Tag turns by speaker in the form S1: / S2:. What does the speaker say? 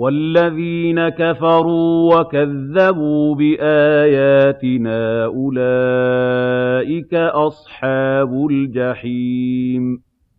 S1: وَالَّذِينَ كَفَرُوا وَكَذَّبُوا بِآيَاتِنَا أُولَٰئِكَ أَصْحَابُ الْجَحِيمِ